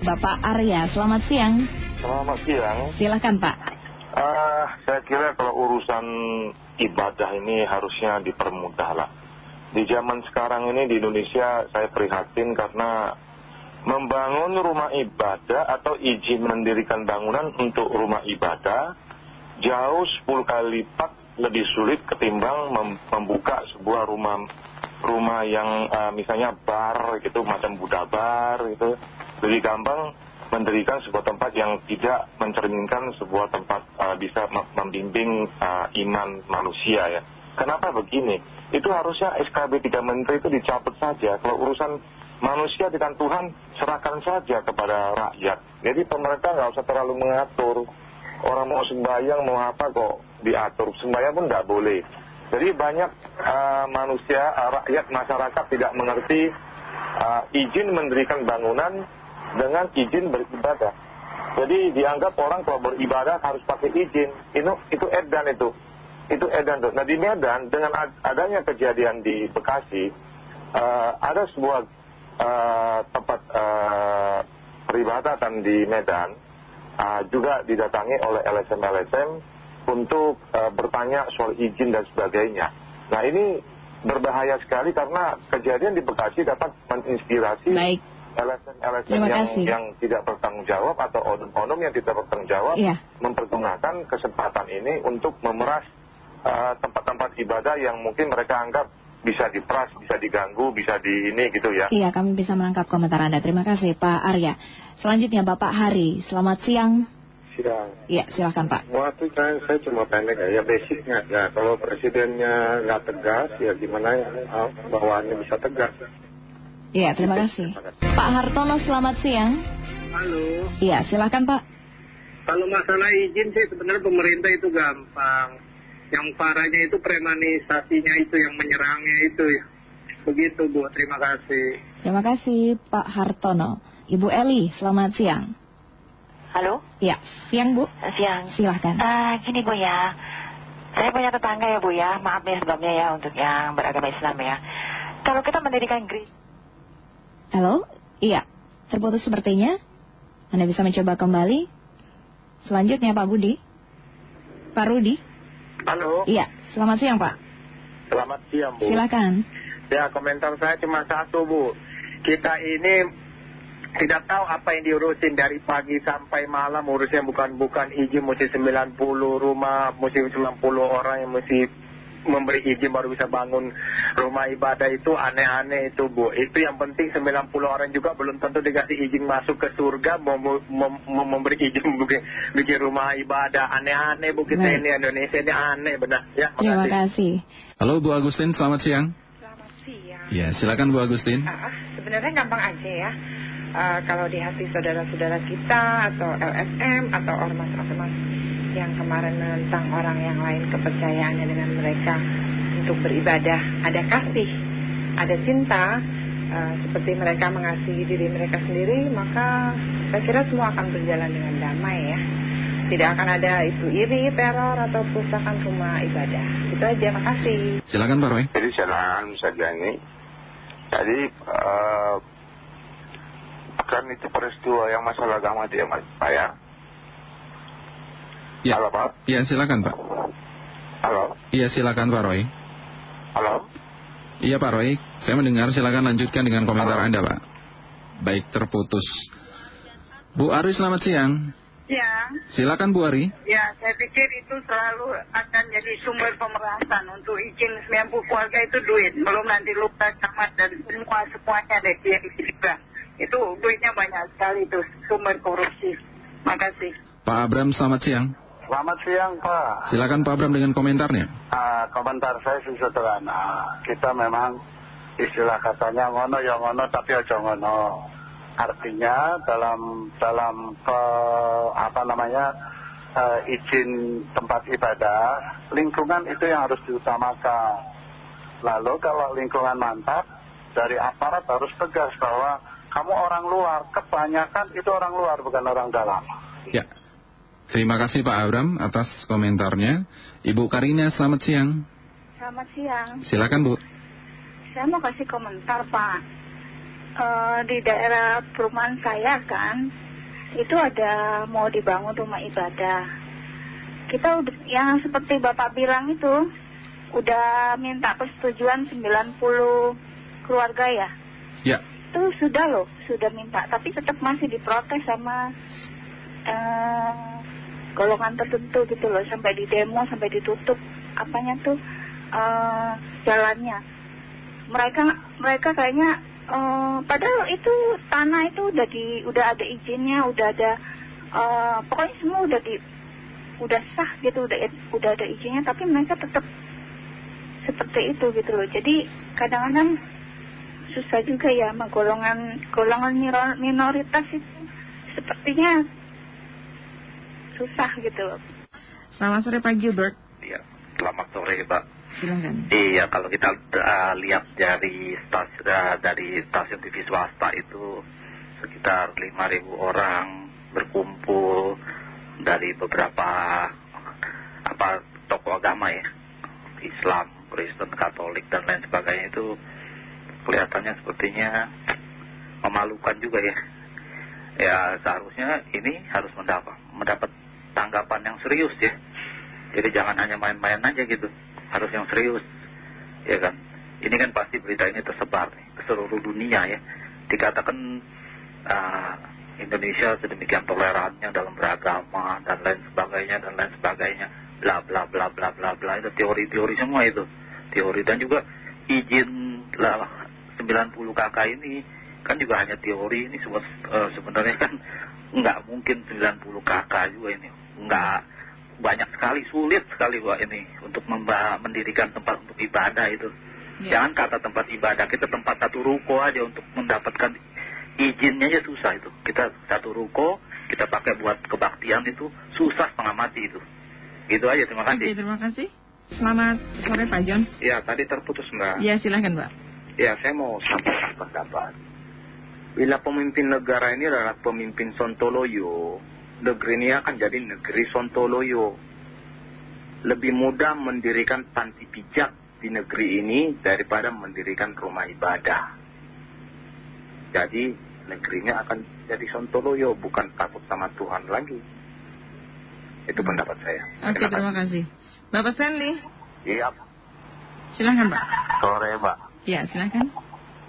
Bapak Arya, selamat siang. Selamat siang. Silakan Pak. Uh, saya kira kalau urusan ibadah ini harusnya dipermudah lah. Di zaman sekarang ini di Indonesia saya prihatin karena membangun rumah ibadah atau izin mendirikan bangunan untuk rumah ibadah jauh 10 kali lipat lebih sulit ketimbang membuka sebuah rumah rumah yang uh, misalnya bar gitu macam Buddha bar gitu lebih gampang mendirikan sebuah tempat yang tidak mencerminkan sebuah tempat uh, bisa membimbing uh, iman manusia ya. Kenapa begini? Itu harusnya SKB 3 Menteri itu dicabut saja. Kalau urusan manusia dengan Tuhan serahkan saja kepada rakyat. Jadi pemerintah nggak usah terlalu mengatur. Orang mau sembahyang mau apa kok diatur. Sembahyang pun nggak boleh. Jadi banyak uh, manusia, rakyat, masyarakat tidak mengerti uh, izin mendirikan bangunan dengan izin beribadah. Jadi dianggap orang kalau beribadah harus pakai izin. Itu, itu edan itu. Itu edan tuh. Nah di Medan dengan adanya kejadian di Bekasi, uh, ada sebuah uh, tempat uh, peribadatan di Medan juga didatangi oleh LSM-LSM untuk bertanya soal izin dan sebagainya. Nah ini berbahaya sekali karena kejadian di Bekasi dapat menginspirasi Baik LSM-LSM yang, yang tidak bertanggung jawab atau onum-onum yang tidak bertanggung jawab iya. mempergunakan kesempatan ini untuk memeras eh, tempat-tempat uh, ibadah yang mungkin mereka anggap bisa diperas, bisa diganggu, bisa di ini gitu ya. Iya, kami bisa menangkap komentar Anda. Terima kasih Pak Arya. Selanjutnya Bapak Hari, selamat siang. Siang. Iya, silakan Pak. Waktu saya, saya cuma pendek ya, ya basicnya. Ya, kalau presidennya nggak tegas, ya gimana ya bawaannya bisa tegas. Iya, terima kasih. Pak Hartono, selamat siang. Halo. Iya, silakan Pak. Kalau masalah izin sih sebenarnya pemerintah itu gampang. Yang parahnya itu premanisasinya itu yang menyerangnya itu. Begitu Bu, terima kasih. Terima kasih Pak Hartono. Ibu Eli, selamat siang. Halo? Iya, siang Bu. Siang. Silahkan. Uh, gini Bu ya, saya punya tetangga ya Bu ya, maaf ya sebelumnya ya untuk yang beragama Islam ya. Kalau kita mendirikan gereja Halo? Iya, terputus sepertinya. Anda bisa mencoba kembali. Selanjutnya Pak Budi. Pak Rudi. Halo. Iya, selamat siang Pak. Selamat siang Bu. Silakan. Ya komentar saya cuma satu Bu. Kita ini tidak tahu apa yang diurusin dari pagi sampai malam urusnya bukan bukan izin mesti 90 rumah, mesti 90 orang yang mesti memberi izin baru bisa bangun rumah ibadah itu aneh-aneh itu Bu. Itu yang penting 90 orang juga belum tentu dikasih izin masuk ke surga mau, mem memberi izin bikin, bikin rumah ibadah. Aneh-aneh Bu kita ini Indonesia ini aneh benar. Ya, Terima kasih. Halo Bu Agustin, selamat siang. Selamat siang. Ya, silakan Bu Agustin. Uh, sebenarnya gampang aja ya. Uh, kalau di hati saudara-saudara kita atau LSM atau ormas-ormas yang kemarin menentang orang yang lain kepercayaannya dengan mereka untuk beribadah. Ada kasih ada cinta uh, seperti mereka mengasihi diri mereka sendiri maka saya kira semua akan berjalan dengan damai ya. Tidak akan ada itu iri teror atau perusakan rumah ibadah. Itu aja makasih silakan Pak Roy. Jadi silakan saja ini jadi uh, kan itu peristiwa yang masalah agama dia mas Pak ya Ya. Halo Pak. Iya silakan Pak. Halo. Iya silakan Pak Roy. Halo. Iya Pak Roy, saya mendengar silakan lanjutkan dengan komentar Halo. Anda Pak. Baik terputus. Bu Ari selamat siang. Ya. Silakan Bu Ari. Ya, saya pikir itu selalu akan jadi sumber pemerasan untuk izin 90 keluarga itu duit. Belum nanti lupa camat dan semua semuanya deh yang juga. Itu duitnya banyak sekali itu sumber korupsi. Makasih. Pak Abram selamat siang. Selamat siang Pak. Silakan Pak Abram dengan komentarnya. Uh, komentar saya sih sederhana. Kita memang istilah katanya ngono ya ngono tapi aja ngono. Artinya dalam dalam ke, apa namanya uh, izin tempat ibadah, lingkungan itu yang harus diutamakan. Lalu kalau lingkungan mantap, dari aparat harus tegas bahwa kamu orang luar, kebanyakan itu orang luar bukan orang dalam. Ya. Terima kasih Pak Abram atas komentarnya. Ibu Karina, selamat siang. Selamat siang. Silakan Bu. Saya mau kasih komentar Pak. eh, di daerah perumahan saya kan itu ada mau dibangun rumah ibadah. Kita udah yang seperti Bapak bilang itu udah minta persetujuan 90 keluarga ya. Ya. Itu sudah loh, sudah minta, tapi tetap masih diprotes sama eh, golongan tertentu gitu loh, sampai di demo, sampai ditutup apanya tuh eh, jalannya. Mereka mereka kayaknya eh, padahal itu tanah itu udah di udah ada izinnya, udah ada eh, pokoknya semua udah di udah sah gitu, udah udah ada izinnya, tapi mereka tetap seperti itu gitu loh. Jadi kadang-kadang susah juga ya sama golongan minoritas itu sepertinya susah gitu loh. Selamat sore Pak Gilbert. Iya, selamat sore Pak. Silakan. Iya, kalau kita uh, lihat dari stasiun, uh, dari stasiun TV swasta itu sekitar 5.000 orang berkumpul dari beberapa apa tokoh agama ya, Islam, Kristen, Katolik dan lain sebagainya itu kelihatannya sepertinya memalukan juga ya. Ya seharusnya ini harus mendapat mendapat tanggapan yang serius ya. Jadi jangan hanya main-main aja gitu, harus yang serius, ya kan. Ini kan pasti berita ini tersebar nih, ke seluruh dunia ya. Dikatakan uh, Indonesia sedemikian tolerannya dalam beragama dan lain sebagainya dan lain sebagainya, bla bla bla bla bla bla itu teori-teori semua itu, teori dan juga izin lah 90 kakak ini kan juga hanya teori ini uh, sebenarnya kan nggak mungkin 90 kakak juga ini nggak banyak sekali sulit sekali buat ini untuk mendirikan tempat untuk ibadah itu Ya. jangan kata tempat ibadah kita tempat satu ruko aja untuk mendapatkan izinnya aja susah itu kita satu ruko kita pakai buat kebaktian itu susah setengah mati itu itu aja terima kasih Oke, terima kasih. Selamat sore Pak John. Ya, tadi terputus Mbak. Ya, silahkan Mbak. Ya, saya mau sampaikan pendapat. Bila pemimpin negara ini adalah pemimpin Sontoloyo, negeri ini akan jadi negeri Sontoloyo. Lebih mudah mendirikan panti pijak di negeri ini daripada mendirikan rumah ibadah. Jadi negerinya akan jadi Sontoloyo, bukan takut sama Tuhan lagi. Itu pendapat saya. Oke, terima kasih. Bapak Stanley, Iya, silahkan Pak. sore Mbak. Ya, silahkan.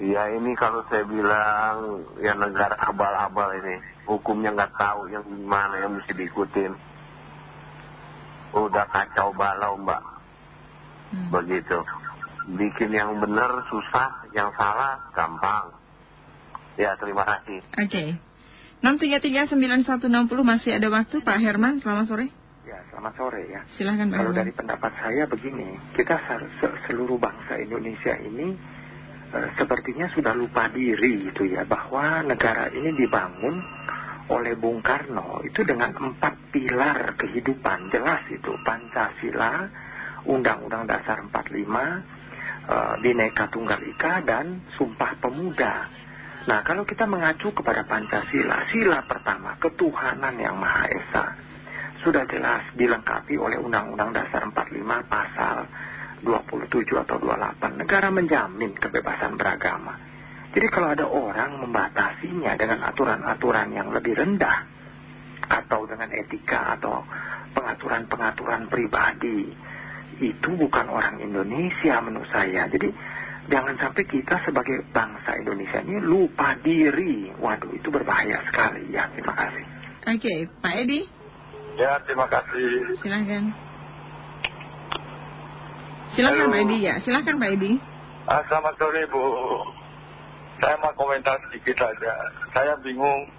Ya ini kalau saya bilang ya negara abal-abal ini hukumnya nggak tahu yang mana yang mesti diikutin. Udah kacau balau mbak, Hmm. begitu. Bikin yang benar susah, yang salah gampang. Ya terima kasih. Oke. 6339160 masih ada waktu Pak Herman, selamat sore. Ya, selamat sore ya. Silahkan Pak Kalau Herman. dari pendapat saya begini, kita se- se- seluruh bangsa Indonesia ini sepertinya sudah lupa diri gitu ya, bahwa negara ini dibangun oleh Bung Karno itu dengan empat pilar kehidupan jelas itu Pancasila, Undang-Undang Dasar 45, eh, Bhinneka Tunggal Ika dan Sumpah Pemuda. Nah, kalau kita mengacu kepada Pancasila, sila pertama ketuhanan yang Maha Esa sudah jelas dilengkapi oleh Undang-Undang Dasar 45 pasal 27 atau 28. Negara menjamin kebebasan beragama. Jadi kalau ada orang membatasinya dengan aturan-aturan yang lebih rendah atau dengan etika atau pengaturan-pengaturan pribadi, itu bukan orang Indonesia menurut saya. Jadi jangan sampai kita sebagai bangsa Indonesia ini lupa diri. Waduh, itu berbahaya sekali ya. Terima kasih. Oke, Pak Edi, Ya terima kasih. silahkan. Silahkan Halo. Pak Edi ya, silahkan Pak Edi. Ah, selamat sore Bu. Saya mau komentar sedikit saja. Saya bingung.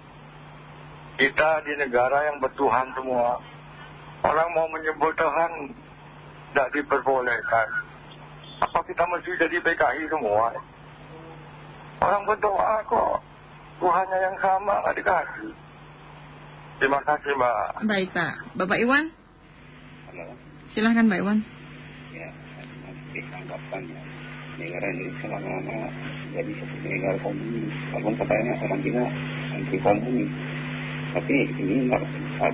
Kita di negara yang bertuhan semua. Orang mau menyebut Tuhan tidak diperbolehkan. Apa kita mesti jadi PKI semua? Orang berdoa kok. Tuhannya yang sama nggak dikasih. Terima kasih Mbak. Baik Pak. Bapak Iwan, silahkan Pak Iwan. ya masih tanggapannya negara Indonesia lama-lama jadi seperti negara komunis walaupun katanya orang kita anti komunis tapi ini nggak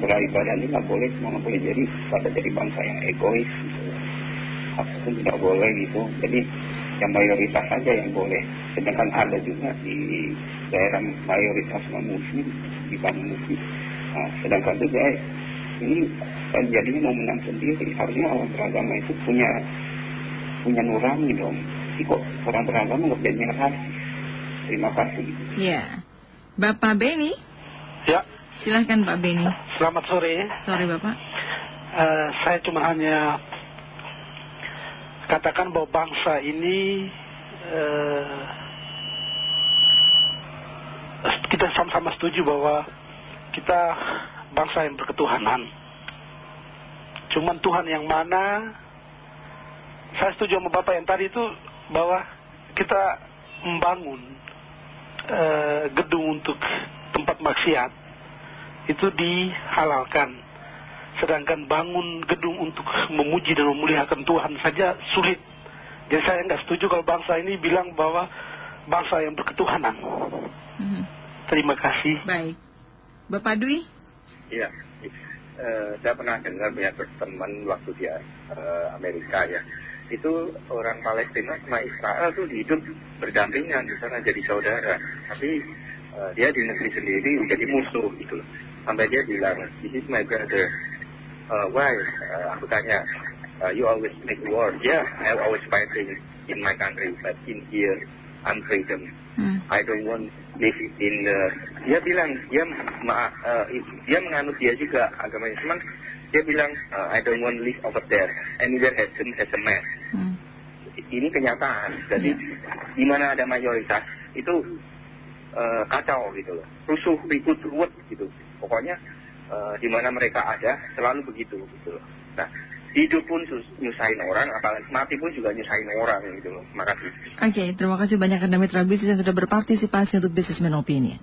beribadah ini nggak boleh nggak boleh jadi pada jadi bangsa yang egois gitu. Itu tidak boleh gitu. Jadi yang mayoritas saja yang boleh. Sedangkan ada juga di daerah mayoritas non muslim di kampung muslim. Nah, sedangkan juga ini kan jadinya mau menang sendiri. Harusnya orang beragama itu punya punya nurani dong. Si kok orang beragama nggak jadi rasis terima kasih. Ya Bapak Beni? Ya. Silahkan Pak Beni. Selamat sore. Sore Bapak. Uh, saya cuma hanya katakan bahwa bangsa ini uh, kita sama-sama setuju bahwa kita bangsa yang berketuhanan. Cuman Tuhan yang mana, saya setuju sama Bapak yang tadi itu bahwa kita membangun uh, gedung untuk tempat maksiat itu dihalalkan. Sedangkan bangun gedung untuk memuji dan memuliakan Tuhan saja sulit. Jadi saya nggak setuju kalau bangsa ini bilang bahwa bangsa yang berketuhanan. Mhm. Terima kasih. Baik. Bapak Dwi? Iya. Uh, saya pernah dengar punya teman waktu dia uh, Amerika ya. Itu orang Palestina sama Israel tuh hidup berdampingan di sana jadi saudara. Tapi uh, dia di negeri sendiri jadi musuh gitu loh. Sampai dia bilang, this is my brother. Uh, why? Uh, aku tanya, uh, you always make war. Yeah, I always fighting in my country, but in here, I'm freedom. Hmm. I don't want live in the dia bilang dia ma, uh, dia menganut dia juga agama Islam dia bilang uh, I don't want live over there. Anywhere has a, has a man Hmm. ini kenyataan. Jadi di mana ada mayoritas itu uh, kacau gitu loh. Rusuh ribut ruwet gitu. Pokoknya uh, di mana mereka ada selalu begitu gitu loh. Nah hidup pun nyusahin orang apalagi mati pun juga nyusahin orang gitu loh. Makasih Oke, terima kasih banyak Anda Mitra Bisnis yang sudah berpartisipasi untuk Businessman Opinion.